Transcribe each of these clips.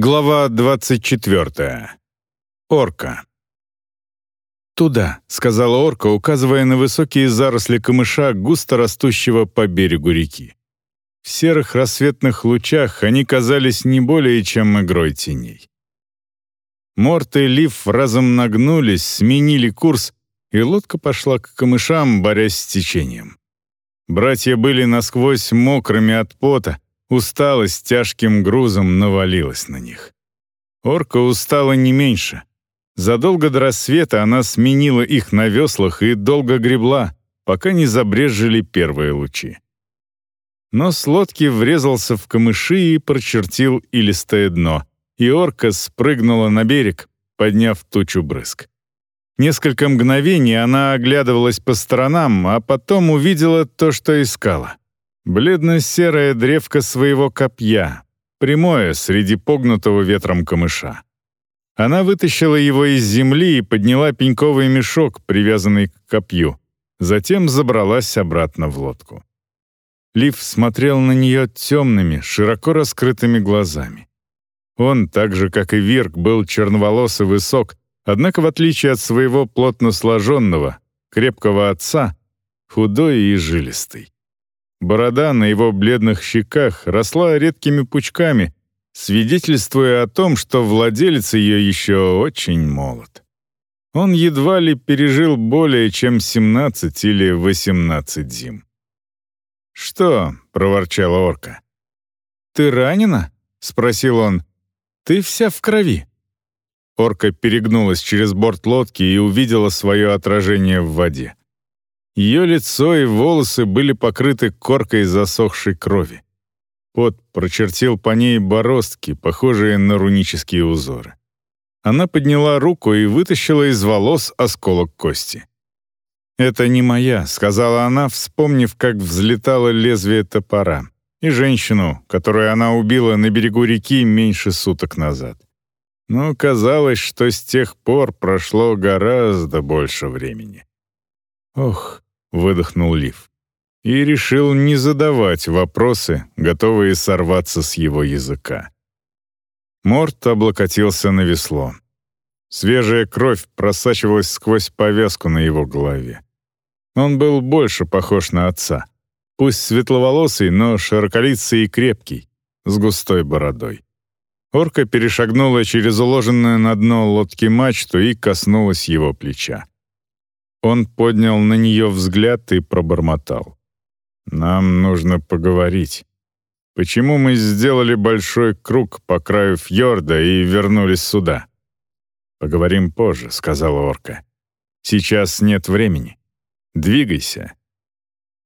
Глава 24. Орка. «Туда», — сказала орка, указывая на высокие заросли камыша, густо растущего по берегу реки. В серых рассветных лучах они казались не более чем игрой теней. Морт и Лив разом нагнулись, сменили курс, и лодка пошла к камышам, борясь с течением. Братья были насквозь мокрыми от пота, усталость тяжким грузом навалилась на них. Орка устала не меньше. Задолго до рассвета она сменила их на веслах и долго гребла, пока не забрезжили первые лучи. Нос лодки врезался в камыши и прочертил илистое дно, и орка спрыгнула на берег, подняв тучу брызг. Несколько мгновений она оглядывалась по сторонам, а потом увидела то, что искала. Бледно-серая древко своего копья, прямое среди погнутого ветром камыша. Она вытащила его из земли и подняла пеньковый мешок, привязанный к копью. Затем забралась обратно в лодку. Лив смотрел на нее темными, широко раскрытыми глазами. Он, так же, как и Вирк, был черноволос и высок, Однако, в отличие от своего плотно сложенного, крепкого отца, худой и жилистый. Борода на его бледных щеках росла редкими пучками, свидетельствуя о том, что владелец ее еще очень молод. Он едва ли пережил более чем 17 или 18 зим. «Что?» — проворчала орка. «Ты ранена?» — спросил он. «Ты вся в крови». Орка перегнулась через борт лодки и увидела свое отражение в воде. Ее лицо и волосы были покрыты коркой засохшей крови. Пот прочертил по ней бороздки, похожие на рунические узоры. Она подняла руку и вытащила из волос осколок кости. «Это не моя», — сказала она, вспомнив, как взлетало лезвие топора, и женщину, которую она убила на берегу реки меньше суток назад но казалось, что с тех пор прошло гораздо больше времени. «Ох», — выдохнул Лив, и решил не задавать вопросы, готовые сорваться с его языка. Морт облокотился на весло. Свежая кровь просачивалась сквозь повязку на его голове. Он был больше похож на отца. Пусть светловолосый, но широколицый и крепкий, с густой бородой. Орка перешагнула через уложенную на дно лодки мачту и коснулась его плеча. Он поднял на нее взгляд и пробормотал. «Нам нужно поговорить. Почему мы сделали большой круг по краю фьорда и вернулись сюда?» «Поговорим позже», — сказала орка. «Сейчас нет времени. Двигайся».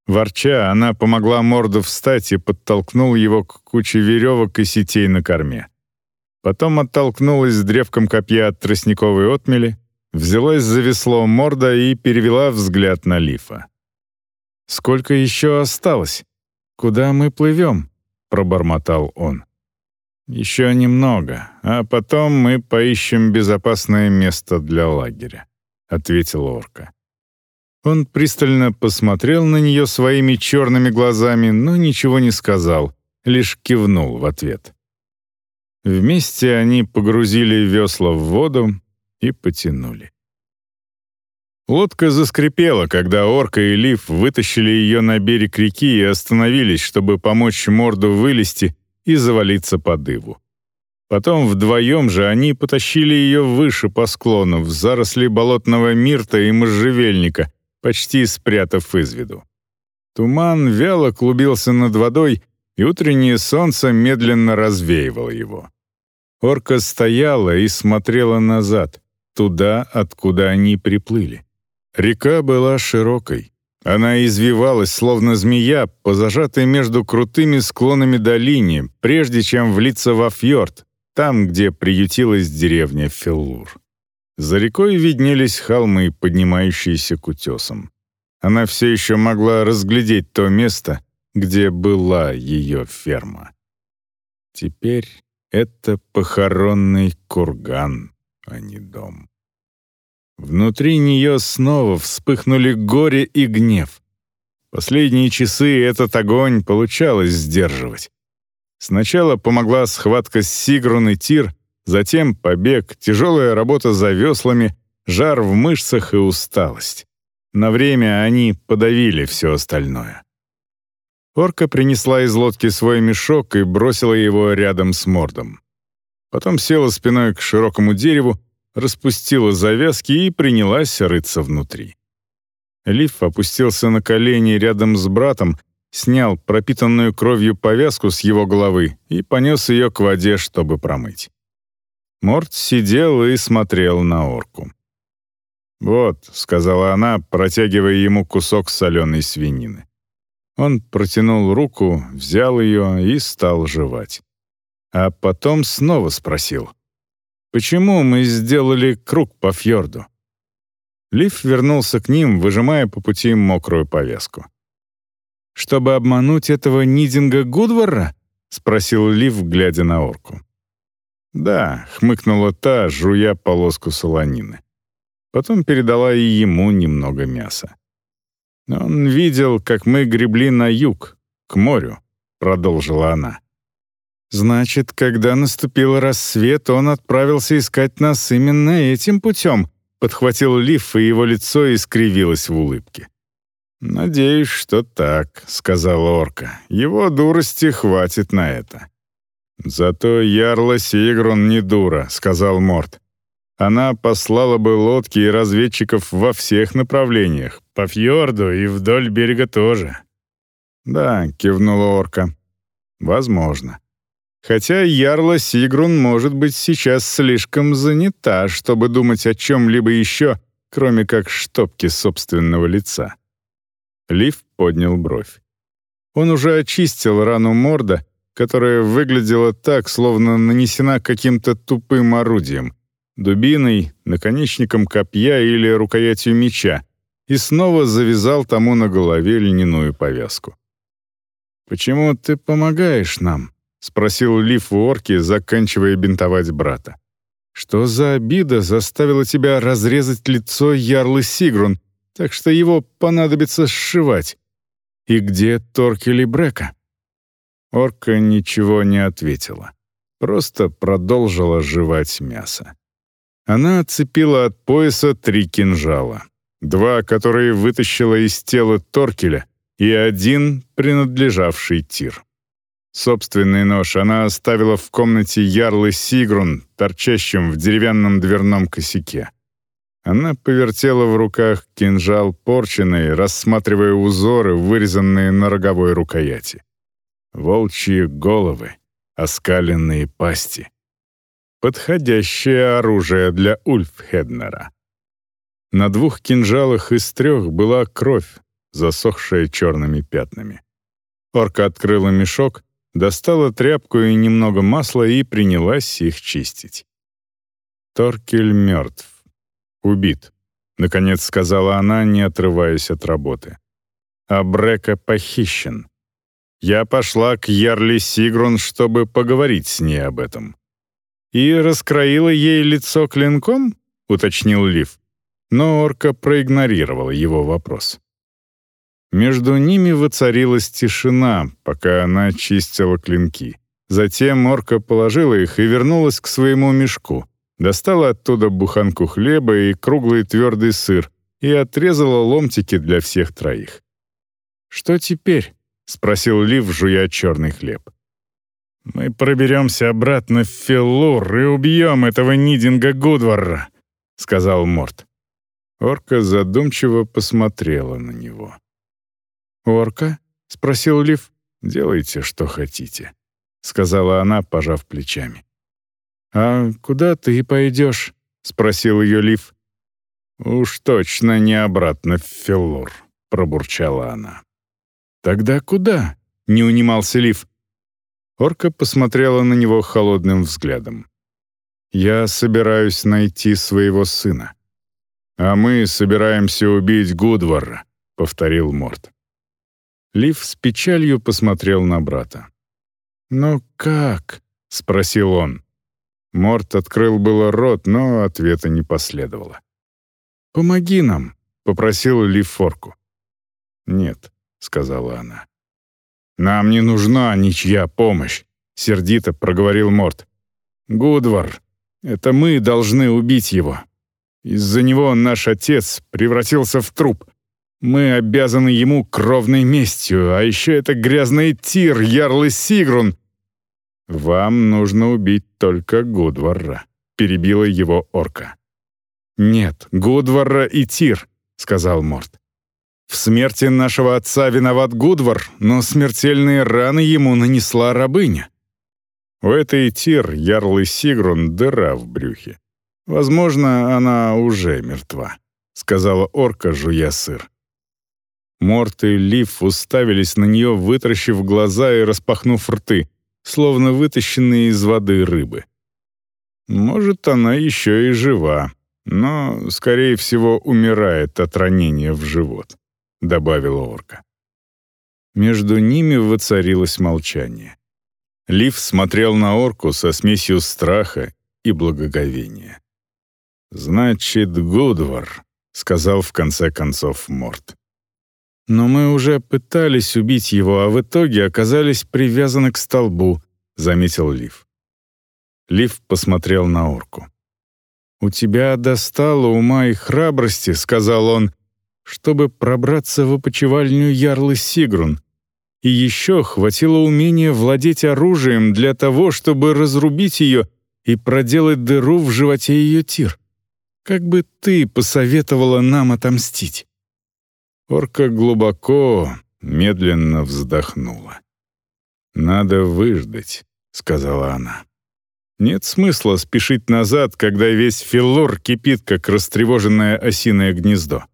Ворча, она помогла Морду встать и подтолкнул его к куче веревок и сетей на корме. Потом оттолкнулась с древком копья от тростниковой отмели, взялась за весло морда и перевела взгляд на Лифа. «Сколько еще осталось? Куда мы плывем?» — пробормотал он. «Еще немного, а потом мы поищем безопасное место для лагеря», — ответил орка. Он пристально посмотрел на нее своими черными глазами, но ничего не сказал, лишь кивнул в ответ. Вместе они погрузили весла в воду и потянули. Лодка заскрипела, когда Орка и Лив вытащили ее на берег реки и остановились, чтобы помочь морду вылезти и завалиться под иву. Потом вдвоем же они потащили ее выше по склону, в заросли болотного мирта и можжевельника, почти спрятав из виду. Туман вяло клубился над водой, и утреннее солнце медленно развеивало его. Орка стояла и смотрела назад, туда, откуда они приплыли. Река была широкой. Она извивалась, словно змея, по зажатой между крутыми склонами долине, прежде чем влиться во фьорд, там, где приютилась деревня Феллур. За рекой виднелись холмы, поднимающиеся к утесам. Она все еще могла разглядеть то место, где была ее ферма. Теперь это похоронный курган, а не дом. Внутри нее снова вспыхнули горе и гнев. Последние часы этот огонь получалось сдерживать. Сначала помогла схватка с Сигрун и Тир, затем побег, тяжелая работа за веслами, жар в мышцах и усталость. На время они подавили все остальное. Орка принесла из лодки свой мешок и бросила его рядом с мордом. Потом села спиной к широкому дереву, распустила завязки и принялась рыться внутри. Лив опустился на колени рядом с братом, снял пропитанную кровью повязку с его головы и понес ее к воде, чтобы промыть. Морт сидел и смотрел на орку. «Вот», — сказала она, протягивая ему кусок соленой свинины. Он протянул руку, взял ее и стал жевать. А потом снова спросил. «Почему мы сделали круг по фьорду?» Лив вернулся к ним, выжимая по пути мокрую повязку. «Чтобы обмануть этого Нидинга Гудвара?» — спросил Лив, глядя на орку. «Да», — хмыкнула та, жуя полоску солонины. Потом передала и ему немного мяса. «Он видел, как мы гребли на юг, к морю», — продолжила она. «Значит, когда наступил рассвет, он отправился искать нас именно этим путем», — подхватил Лив, и его лицо искривилось в улыбке. «Надеюсь, что так», — сказала орка. «Его дурости хватит на это». «Зато Ярла Сигрун не дура», — сказал Морт. «Она послала бы лодки и разведчиков во всех направлениях, по фьорду и вдоль берега тоже». «Да», — кивнула орка. «Возможно. Хотя Ярла Сигрун может быть сейчас слишком занята, чтобы думать о чем-либо еще, кроме как штопки собственного лица». Лив поднял бровь. Он уже очистил рану морда, которая выглядела так, словно нанесена каким-то тупым орудием — дубиной, наконечником копья или рукоятью меча, и снова завязал тому на голове льняную повязку. «Почему ты помогаешь нам?» — спросил Лиф у орки, заканчивая бинтовать брата. «Что за обида заставила тебя разрезать лицо Ярлы Сигрун, так что его понадобится сшивать? И где Торкели Брека?» Орка ничего не ответила, просто продолжила жевать мясо. Она отцепила от пояса три кинжала. Два, которые вытащила из тела Торкеля, и один, принадлежавший Тир. Собственный нож она оставила в комнате ярлы Сигрун, торчащим в деревянном дверном косяке. Она повертела в руках кинжал порченый, рассматривая узоры, вырезанные на роговой рукояти волчьи головы, оскаленные пасти. Подходящее оружие для Ульфхеднера. На двух кинжалах из трех была кровь, засохшая черными пятнами. Орка открыла мешок, достала тряпку и немного масла и принялась их чистить. Торкель мертв. Убит, — наконец сказала она, не отрываясь от работы. А Брека похищен. Я пошла к Ярли Сигрун, чтобы поговорить с ней об этом. «И раскроила ей лицо клинком?» — уточнил Лив. Но орка проигнорировала его вопрос. Между ними воцарилась тишина, пока она чистила клинки. Затем орка положила их и вернулась к своему мешку, достала оттуда буханку хлеба и круглый твердый сыр и отрезала ломтики для всех троих. «Что теперь?» — спросил Лив, жуя черный хлеб. «Мы проберемся обратно в Филлур и убьем этого Нидинга Гудварра», — сказал Морт. Орка задумчиво посмотрела на него. «Орка?» — спросил Лив. «Делайте, что хотите», — сказала она, пожав плечами. «А куда ты пойдешь?» — спросил ее Лив. «Уж точно не обратно в Филлур», — пробурчала она. «Тогда куда?» — не унимался Лив. Орка посмотрела на него холодным взглядом. «Я собираюсь найти своего сына». «А мы собираемся убить Гудвара», — повторил Морт. Лив с печалью посмотрел на брата. «Но как?» — спросил он. Морт открыл было рот, но ответа не последовало. «Помоги нам», — попросил Лив Форку. «Нет, сказала она. «Нам не нужна ничья помощь», — сердито проговорил Морт. «Гудвар, это мы должны убить его. Из-за него наш отец превратился в труп. Мы обязаны ему кровной местью, а еще это грязный тир, ярлы Сигрун». «Вам нужно убить только Гудвара», — перебила его орка. «Нет, Гудвара и Тир», — сказал Морт. В смерти нашего отца виноват Гудвар, но смертельные раны ему нанесла рабыня. У этой Тир, ярлый Сигрун, дыра в брюхе. Возможно, она уже мертва, сказала орка, жуя сыр. Морт и Лив уставились на нее, вытаращив глаза и распахнув рты, словно вытащенные из воды рыбы. Может, она еще и жива, но, скорее всего, умирает от ранения в живот добавила орка. Между ними воцарилось молчание. Лив смотрел на орку со смесью страха и благоговения. «Значит, Гудвар», — сказал в конце концов Морт. «Но мы уже пытались убить его, а в итоге оказались привязаны к столбу», — заметил Лив. Лив посмотрел на орку. «У тебя достало ума и храбрости», — сказал он, чтобы пробраться в опочивальню Ярлы Сигрун. И еще хватило умения владеть оружием для того, чтобы разрубить ее и проделать дыру в животе ее тир. Как бы ты посоветовала нам отомстить?» Орка глубоко, медленно вздохнула. «Надо выждать», — сказала она. «Нет смысла спешить назад, когда весь филор кипит, как растревоженное осиное гнездо.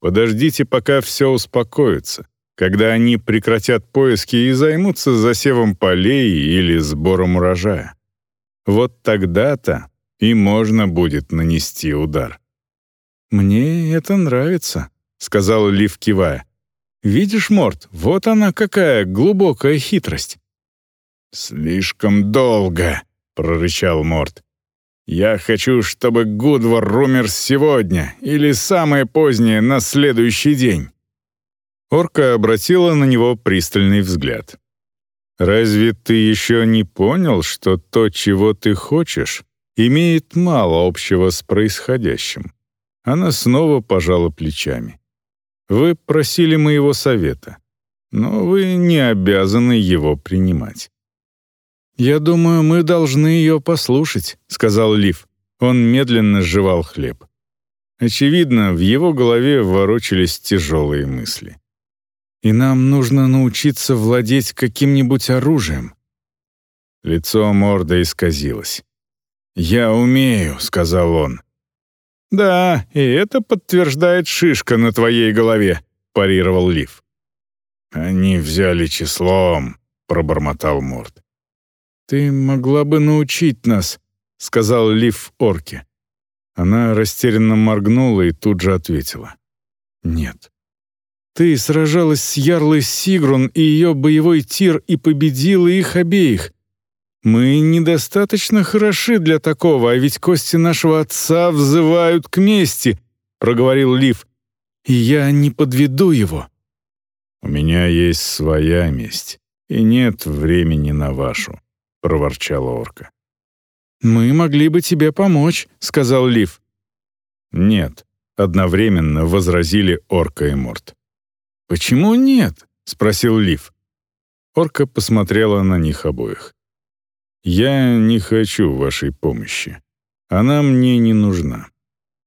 Подождите, пока все успокоится, когда они прекратят поиски и займутся засевом полей или сбором урожая. Вот тогда-то и можно будет нанести удар. «Мне это нравится», — сказал Лив, кивая. «Видишь, Морт, вот она какая глубокая хитрость». «Слишком долго», — прорычал Морт. Я хочу, чтобы Гудвар умер сегодня или самое позднее на следующий день». Орка обратила на него пристальный взгляд. «Разве ты еще не понял, что то, чего ты хочешь, имеет мало общего с происходящим?» Она снова пожала плечами. «Вы просили моего совета, но вы не обязаны его принимать. «Я думаю, мы должны ее послушать», — сказал Лив. Он медленно жевал хлеб. Очевидно, в его голове ворочались тяжелые мысли. «И нам нужно научиться владеть каким-нибудь оружием». Лицо морда исказилось. «Я умею», — сказал он. «Да, и это подтверждает шишка на твоей голове», — парировал Лив. «Они взяли числом», — пробормотал Морд. «Ты могла бы научить нас», — сказал Лив орке. Она растерянно моргнула и тут же ответила. «Нет». «Ты сражалась с Ярлой Сигрун и ее боевой тир и победила их обеих. Мы недостаточно хороши для такого, а ведь кости нашего отца взывают к мести», — проговорил Лив. «И я не подведу его». «У меня есть своя месть, и нет времени на вашу», проворчала орка. «Мы могли бы тебе помочь», — сказал Лив. «Нет», — одновременно возразили орка и Морт. «Почему нет?» — спросил Лив. Орка посмотрела на них обоих. «Я не хочу вашей помощи. Она мне не нужна.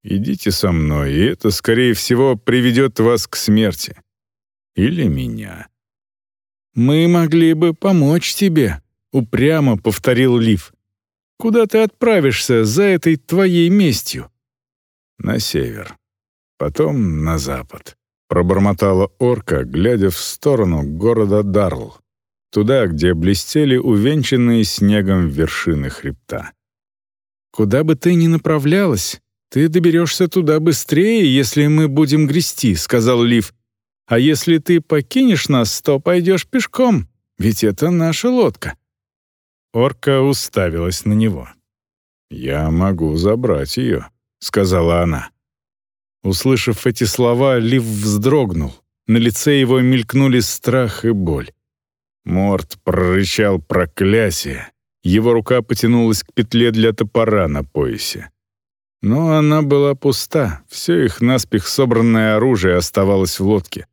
Идите со мной, и это, скорее всего, приведет вас к смерти. Или меня». «Мы могли бы помочь тебе», — упрямо повторил Лив. «Куда ты отправишься за этой твоей местью?» «На север. Потом на запад», — пробормотала орка, глядя в сторону города Дарл, туда, где блестели увенчанные снегом вершины хребта. «Куда бы ты ни направлялась, ты доберешься туда быстрее, если мы будем грести», — сказал Лив. «А если ты покинешь нас, то пойдешь пешком, ведь это наша лодка». Орка уставилась на него. «Я могу забрать ее», — сказала она. Услышав эти слова, Лив вздрогнул. На лице его мелькнули страх и боль. Морт прорычал проклясие. Его рука потянулась к петле для топора на поясе. Но она была пуста, все их наспех собранное оружие оставалось в лодке.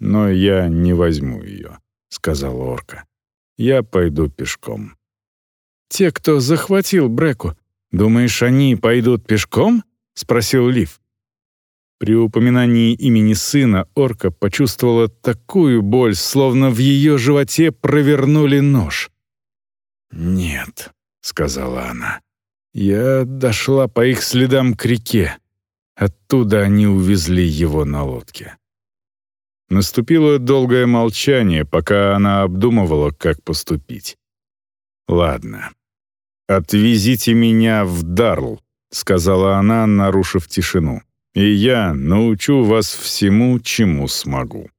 «Но я не возьму ее», — сказал орка. «Я пойду пешком». «Те, кто захватил Бреку, думаешь, они пойдут пешком?» — спросил Лив. При упоминании имени сына орка почувствовала такую боль, словно в ее животе провернули нож. «Нет», — сказала она, — «я дошла по их следам к реке. Оттуда они увезли его на лодке». Наступило долгое молчание, пока она обдумывала, как поступить. «Ладно. Отвезите меня в Дарл», — сказала она, нарушив тишину и я научу вас всему, чему смогу».